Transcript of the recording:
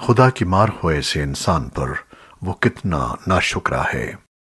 خدا کی مار ہوئے سے انسان پر وہ کتنا ناشکرہ ہے۔